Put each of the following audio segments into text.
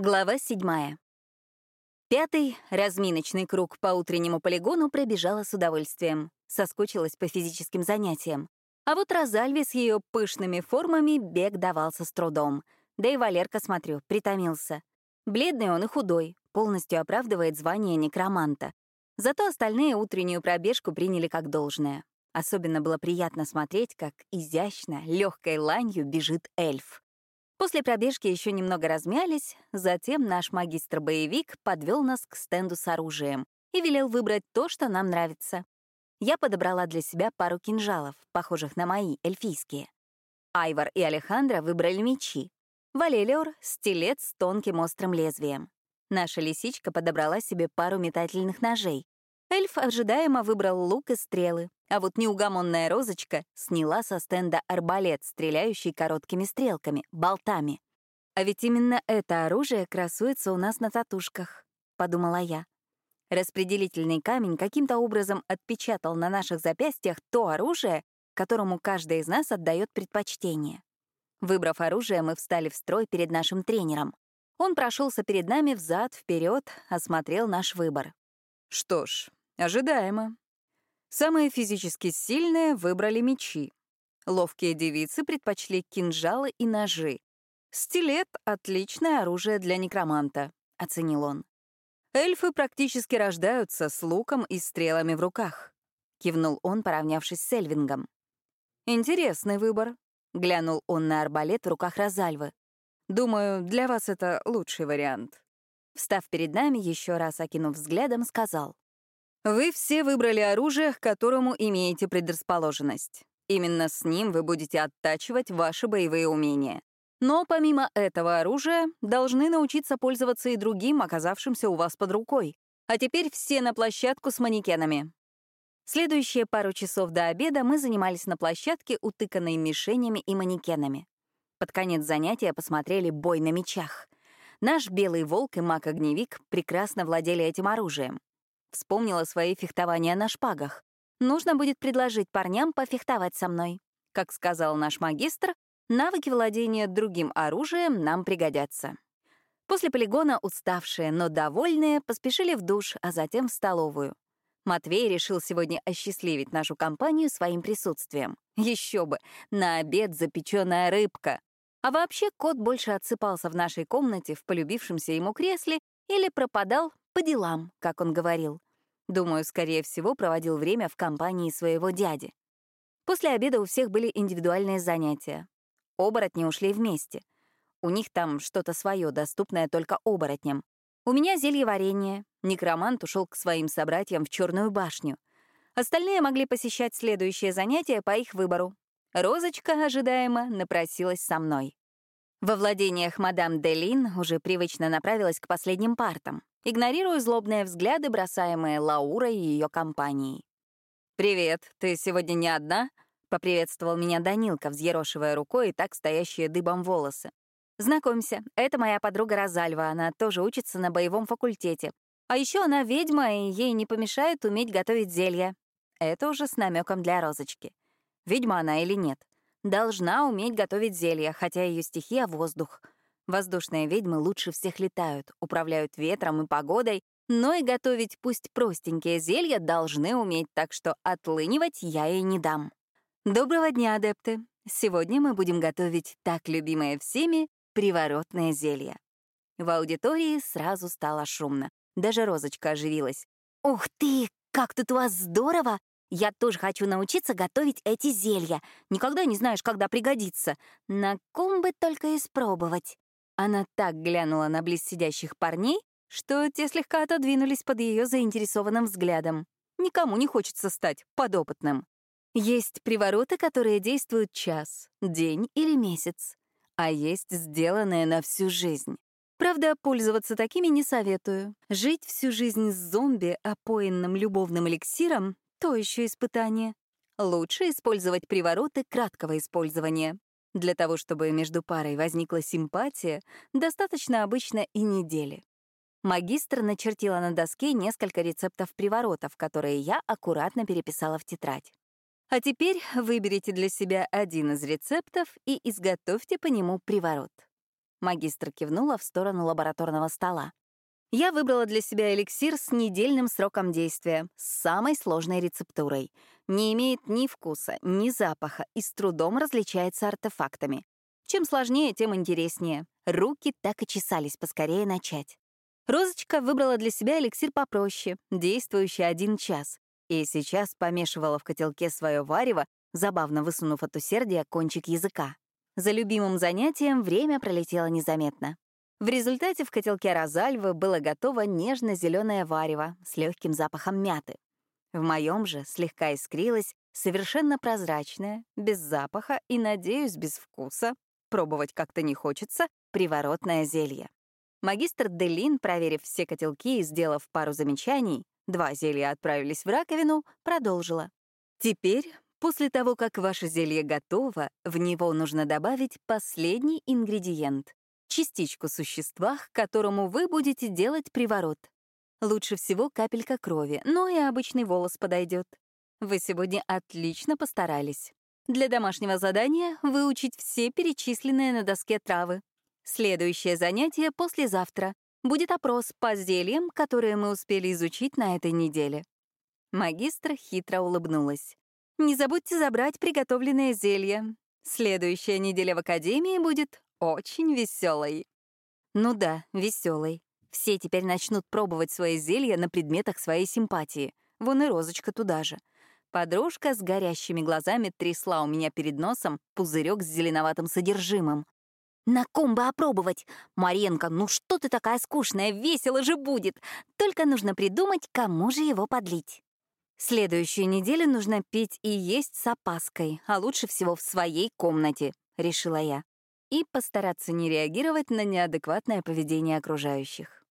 Глава седьмая. Пятый, разминочный круг по утреннему полигону пробежала с удовольствием. Соскучилась по физическим занятиям. А вот Розальве с ее пышными формами бег давался с трудом. Да и Валерка, смотрю, притомился. Бледный он и худой, полностью оправдывает звание некроманта. Зато остальные утреннюю пробежку приняли как должное. Особенно было приятно смотреть, как изящно, легкой ланью бежит эльф. После пробежки еще немного размялись, затем наш магистр-боевик подвел нас к стенду с оружием и велел выбрать то, что нам нравится. Я подобрала для себя пару кинжалов, похожих на мои, эльфийские. Айвар и Алехандро выбрали мечи. Валелиор — стилет с тонким острым лезвием. Наша лисичка подобрала себе пару метательных ножей. Эльф ожидаемо выбрал лук и стрелы, а вот неугомонная розочка сняла со стенда арбалет, стреляющий короткими стрелками, болтами. А ведь именно это оружие красуется у нас на татушках, подумала я. Распределительный камень каким-то образом отпечатал на наших запястьях то оружие, которому каждый из нас отдает предпочтение. Выбрав оружие, мы встали в строй перед нашим тренером. Он прошелся перед нами взад, вперед, осмотрел наш выбор. Что ж, ожидаемо. Самые физически сильные выбрали мечи. Ловкие девицы предпочли кинжалы и ножи. Стилет — отличное оружие для некроманта, — оценил он. Эльфы практически рождаются с луком и стрелами в руках, — кивнул он, поравнявшись с Эльвингом. Интересный выбор, — глянул он на арбалет в руках Розальвы. Думаю, для вас это лучший вариант. Встав перед нами, еще раз окинув взглядом, сказал. Вы все выбрали оружие, к которому имеете предрасположенность. Именно с ним вы будете оттачивать ваши боевые умения. Но помимо этого оружия, должны научиться пользоваться и другим, оказавшимся у вас под рукой. А теперь все на площадку с манекенами. Следующие пару часов до обеда мы занимались на площадке, утыканной мишенями и манекенами. Под конец занятия посмотрели бой на мечах. Наш белый волк и маг-огневик прекрасно владели этим оружием. Вспомнила свои фехтования на шпагах. Нужно будет предложить парням пофехтовать со мной. Как сказал наш магистр, навыки владения другим оружием нам пригодятся. После полигона уставшие, но довольные поспешили в душ, а затем в столовую. Матвей решил сегодня осчастливить нашу компанию своим присутствием. Еще бы, на обед запеченная рыбка. А вообще кот больше отсыпался в нашей комнате в полюбившемся ему кресле или пропадал по делам, как он говорил. Думаю, скорее всего, проводил время в компании своего дяди. После обеда у всех были индивидуальные занятия. Оборотни ушли вместе. У них там что-то свое, доступное только оборотням. У меня зелье варенье. Некромант ушел к своим собратьям в Черную башню. Остальные могли посещать следующие занятия по их выбору. Розочка, ожидаемо, напросилась со мной. Во владениях мадам Делин уже привычно направилась к последним партам, игнорируя злобные взгляды, бросаемые Лаурой и ее компанией. «Привет, ты сегодня не одна?» — поприветствовал меня Данилка, взъерошивая рукой и так стоящие дыбом волосы. «Знакомься, это моя подруга Розальва, она тоже учится на боевом факультете. А еще она ведьма, и ей не помешает уметь готовить зелья. Это уже с намеком для Розочки. Ведьма она или нет? Должна уметь готовить зелья, хотя ее стихия — воздух. Воздушные ведьмы лучше всех летают, управляют ветром и погодой, но и готовить пусть простенькие зелья должны уметь, так что отлынивать я ей не дам. Доброго дня, адепты! Сегодня мы будем готовить так любимое всеми приворотное зелье. В аудитории сразу стало шумно. Даже Розочка оживилась. «Ух ты, как тут у вас здорово! Я тоже хочу научиться готовить эти зелья. Никогда не знаешь, когда пригодится. На ком бы только испробовать. Она так глянула на близ сидящих парней, что те слегка отодвинулись под ее заинтересованным взглядом. Никому не хочется стать подопытным. Есть привороты, которые действуют час, день или месяц, а есть сделанные на всю жизнь. Правда, пользоваться такими не советую. Жить всю жизнь с зомби, опоенным любовным эликсиром, то еще испытание. Лучше использовать привороты краткого использования. Для того, чтобы между парой возникла симпатия, достаточно обычно и недели. Магистр начертила на доске несколько рецептов приворотов, которые я аккуратно переписала в тетрадь. А теперь выберите для себя один из рецептов и изготовьте по нему приворот. Магистр кивнула в сторону лабораторного стола. Я выбрала для себя эликсир с недельным сроком действия, с самой сложной рецептурой. Не имеет ни вкуса, ни запаха и с трудом различается артефактами. Чем сложнее, тем интереснее. Руки так и чесались поскорее начать. Розочка выбрала для себя эликсир попроще, действующий один час, и сейчас помешивала в котелке свое варево, забавно высунув от усердия кончик языка. За любимым занятием время пролетело незаметно. В результате в котелке Розальвы было готово нежно-зеленое варево с легким запахом мяты. В моем же слегка искрилось совершенно прозрачное, без запаха и, надеюсь, без вкуса, пробовать как-то не хочется, приворотное зелье. Магистр Делин, проверив все котелки и сделав пару замечаний, два зелья отправились в раковину, продолжила. Теперь После того, как ваше зелье готово, в него нужно добавить последний ингредиент — частичку существа, к которому вы будете делать приворот. Лучше всего капелька крови, но и обычный волос подойдет. Вы сегодня отлично постарались. Для домашнего задания выучить все перечисленные на доске травы. Следующее занятие послезавтра. Будет опрос по зельям, которые мы успели изучить на этой неделе. Магистр хитро улыбнулась. Не забудьте забрать приготовленное зелье. Следующая неделя в Академии будет очень веселой. Ну да, веселой. Все теперь начнут пробовать свои зелья на предметах своей симпатии. Вон и Розочка туда же. Подружка с горящими глазами трясла у меня перед носом пузырек с зеленоватым содержимым. «На ком бы опробовать? Маренко, ну что ты такая скучная, весело же будет! Только нужно придумать, кому же его подлить». Следующую неделю нужно пить и есть с опаской, а лучше всего в своей комнате, решила я. И постараться не реагировать на неадекватное поведение окружающих.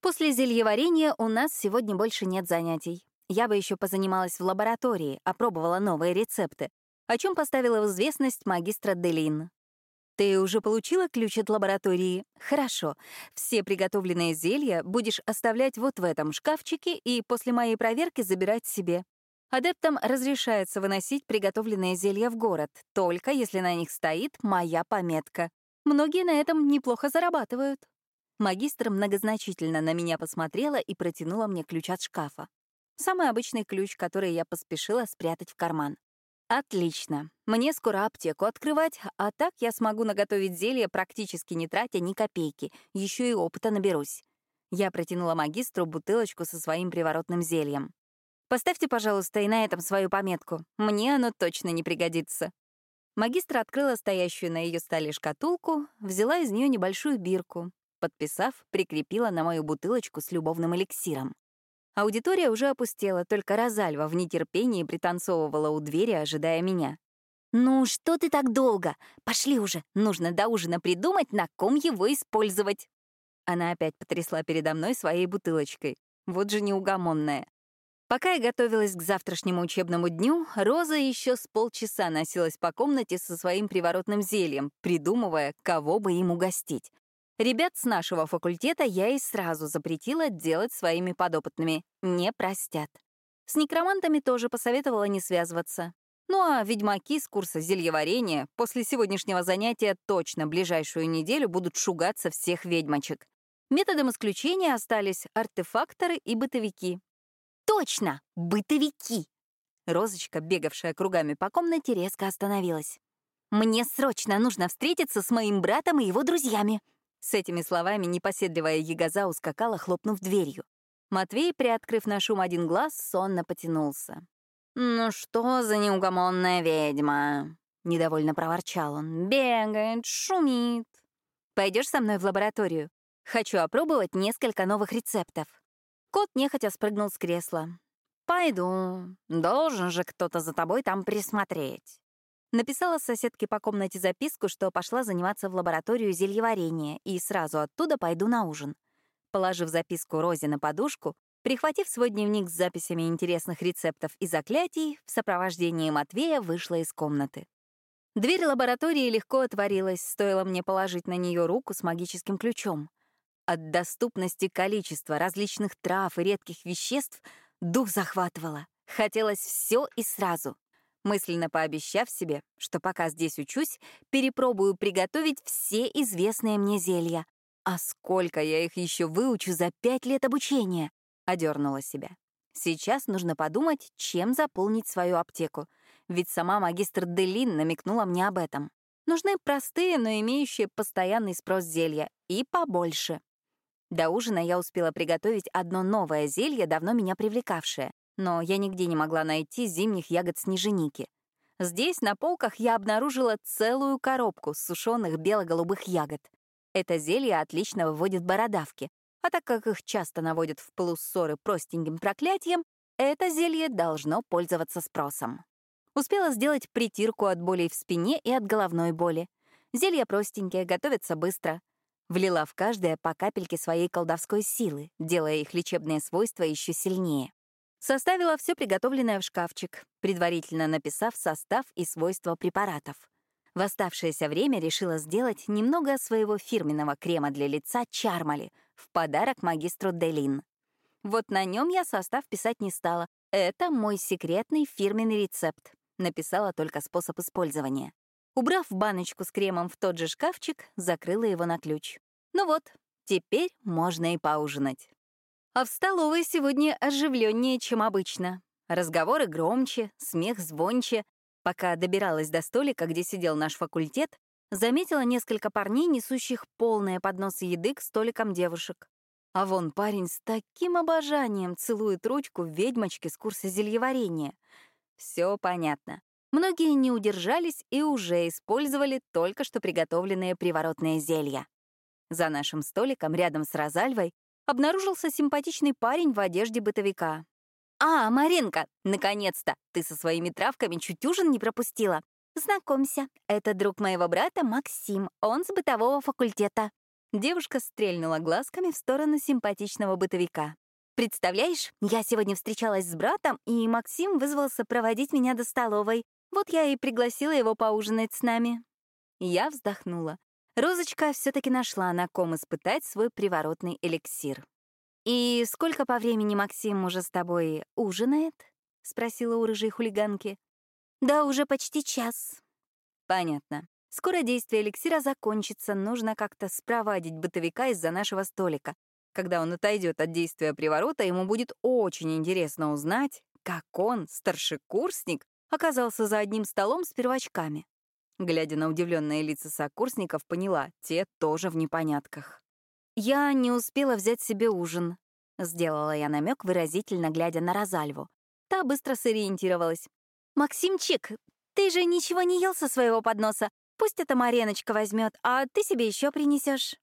После зельеварения у нас сегодня больше нет занятий. Я бы еще позанималась в лаборатории, опробовала новые рецепты, о чем поставила в известность магистра Делин. Ты уже получила ключ от лаборатории? Хорошо. Все приготовленные зелья будешь оставлять вот в этом шкафчике и после моей проверки забирать себе. Адептам разрешается выносить приготовленные зелья в город, только если на них стоит моя пометка. Многие на этом неплохо зарабатывают. Магистр многозначительно на меня посмотрела и протянула мне ключ от шкафа. Самый обычный ключ, который я поспешила спрятать в карман. Отлично. Мне скоро аптеку открывать, а так я смогу наготовить зелье, практически не тратя ни копейки. Еще и опыта наберусь. Я протянула магистру бутылочку со своим приворотным зельем. Поставьте, пожалуйста, и на этом свою пометку. Мне оно точно не пригодится. Магистр открыла стоящую на ее столе шкатулку, взяла из нее небольшую бирку, подписав, прикрепила на мою бутылочку с любовным эликсиром. Аудитория уже опустела, только Розальва в нетерпении пританцовывала у двери, ожидая меня. «Ну, что ты так долго? Пошли уже, нужно до ужина придумать, на ком его использовать». Она опять потрясла передо мной своей бутылочкой. Вот же неугомонная. Пока я готовилась к завтрашнему учебному дню, Роза еще с полчаса носилась по комнате со своим приворотным зельем, придумывая, кого бы им угостить. Ребят с нашего факультета я и сразу запретила делать своими подопытными. Не простят. С некромантами тоже посоветовала не связываться. Ну а ведьмаки с курса зельеварения после сегодняшнего занятия точно ближайшую неделю будут шугаться всех ведьмочек. Методом исключения остались артефакторы и бытовики. Точно, бытовики! Розочка, бегавшая кругами по комнате, резко остановилась. «Мне срочно нужно встретиться с моим братом и его друзьями. С этими словами непоседливая ягоза ускакала, хлопнув дверью. Матвей, приоткрыв на шум один глаз, сонно потянулся. «Ну что за неугомонная ведьма?» — недовольно проворчал он. «Бегает, шумит. Пойдешь со мной в лабораторию? Хочу опробовать несколько новых рецептов». Кот нехотя спрыгнул с кресла. «Пойду. Должен же кто-то за тобой там присмотреть». Написала соседке по комнате записку, что пошла заниматься в лабораторию зельеварения и сразу оттуда пойду на ужин. Положив записку Розе на подушку, прихватив свой дневник с записями интересных рецептов и заклятий, в сопровождении Матвея вышла из комнаты. Дверь лаборатории легко отворилась, стоило мне положить на нее руку с магическим ключом. От доступности количества различных трав и редких веществ дух захватывало. Хотелось все и сразу. мысленно пообещав себе, что пока здесь учусь, перепробую приготовить все известные мне зелья. А сколько я их еще выучу за пять лет обучения? Одернула себя. Сейчас нужно подумать, чем заполнить свою аптеку. Ведь сама магистр Делин намекнула мне об этом. Нужны простые, но имеющие постоянный спрос зелья. И побольше. До ужина я успела приготовить одно новое зелье, давно меня привлекавшее но я нигде не могла найти зимних ягод снеженики. Здесь, на полках, я обнаружила целую коробку сушеных бело-голубых ягод. Это зелье отлично выводит бородавки, а так как их часто наводят в полуссоры простеньким проклятием, это зелье должно пользоваться спросом. Успела сделать притирку от болей в спине и от головной боли. Зелья простенькие, готовятся быстро. Влила в каждое по капельке своей колдовской силы, делая их лечебные свойства еще сильнее. Составила все приготовленное в шкафчик, предварительно написав состав и свойства препаратов. В оставшееся время решила сделать немного своего фирменного крема для лица Чармали в подарок магистру Делин. Вот на нем я состав писать не стала. Это мой секретный фирменный рецепт. Написала только способ использования. Убрав баночку с кремом в тот же шкафчик, закрыла его на ключ. Ну вот, теперь можно и поужинать. А в столовой сегодня оживленнее, чем обычно. Разговоры громче, смех звонче. Пока добиралась до столика, где сидел наш факультет, заметила несколько парней, несущих полные подносы еды к столикам девушек. А вон парень с таким обожанием целует ручку ведьмочки с курса зельеварения. Все понятно. Многие не удержались и уже использовали только что приготовленные приворотные зелья. За нашим столиком рядом с Розальвой обнаружился симпатичный парень в одежде бытовика. «А, Маринка, наконец-то! Ты со своими травками чуть ужин не пропустила. Знакомься, это друг моего брата Максим, он с бытового факультета». Девушка стрельнула глазками в сторону симпатичного бытовика. «Представляешь, я сегодня встречалась с братом, и Максим вызвался проводить меня до столовой. Вот я и пригласила его поужинать с нами». Я вздохнула. Розочка все-таки нашла, на ком испытать свой приворотный эликсир. «И сколько по времени Максим уже с тобой ужинает?» — спросила у рыжей хулиганки. «Да уже почти час». «Понятно. Скоро действие эликсира закончится, нужно как-то спровадить бытовика из-за нашего столика. Когда он отойдет от действия приворота, ему будет очень интересно узнать, как он, старшекурсник, оказался за одним столом с первочками. Глядя на удивленные лица сокурсников, поняла, те тоже в непонятках. «Я не успела взять себе ужин», — сделала я намек, выразительно глядя на Розальву. Та быстро сориентировалась. «Максимчик, ты же ничего не ел со своего подноса. Пусть эта Мареночка возьмет, а ты себе еще принесешь.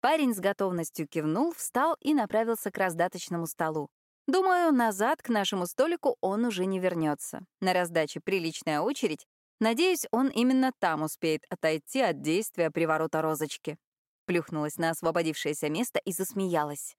Парень с готовностью кивнул, встал и направился к раздаточному столу. Думаю, назад к нашему столику он уже не вернется. На раздаче приличная очередь, Надеюсь, он именно там успеет отойти от действия приворота розочки. Плюхнулась на освободившееся место и засмеялась.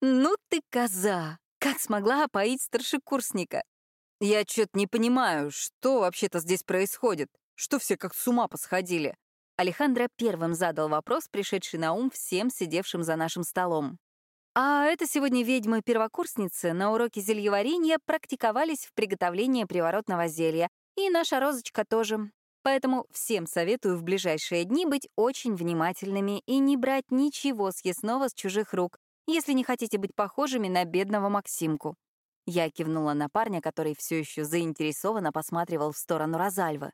«Ну ты коза! Как смогла опоить старшекурсника?» «Я чё-то не понимаю, что вообще-то здесь происходит? Что все как с ума посходили?» Алехандро первым задал вопрос, пришедший на ум всем сидевшим за нашим столом. А это сегодня ведьмы-первокурсницы на уроке зельеварения практиковались в приготовлении приворотного зелья, и наша розочка тоже. Поэтому всем советую в ближайшие дни быть очень внимательными и не брать ничего съестного с чужих рук, если не хотите быть похожими на бедного Максимку. Я кивнула на парня, который все еще заинтересованно посматривал в сторону Розальвы.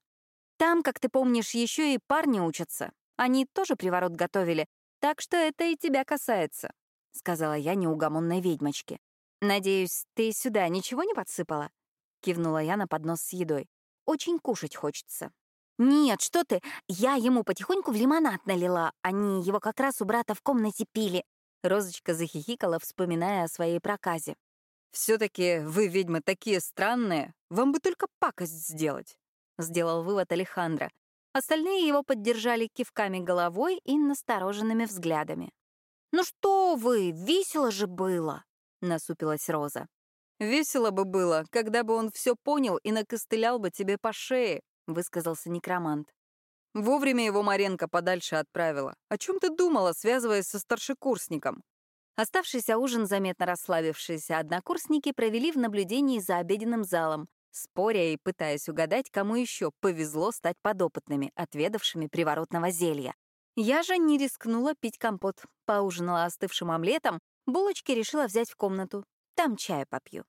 «Там, как ты помнишь, еще и парни учатся. Они тоже приворот готовили, так что это и тебя касается», — сказала я неугомонной ведьмочке. «Надеюсь, ты сюда ничего не подсыпала?» — кивнула я на поднос с едой. Очень кушать хочется. «Нет, что ты! Я ему потихоньку в лимонад налила. Они его как раз у брата в комнате пили». Розочка захихикала, вспоминая о своей проказе. «Все-таки вы, ведьмы, такие странные. Вам бы только пакость сделать», — сделал вывод Алехандро. Остальные его поддержали кивками головой и настороженными взглядами. «Ну что вы, весело же было!» — насупилась Роза. «Весело бы было, когда бы он все понял и накостылял бы тебе по шее», — высказался некромант. Вовремя его Маренко подальше отправила. О чем ты думала, связываясь со старшекурсником? Оставшийся ужин заметно расслабившиеся однокурсники провели в наблюдении за обеденным залом, споря и пытаясь угадать, кому еще повезло стать подопытными, отведавшими приворотного зелья. Я же не рискнула пить компот, поужинала остывшим омлетом, булочки решила взять в комнату. Там чаю попью.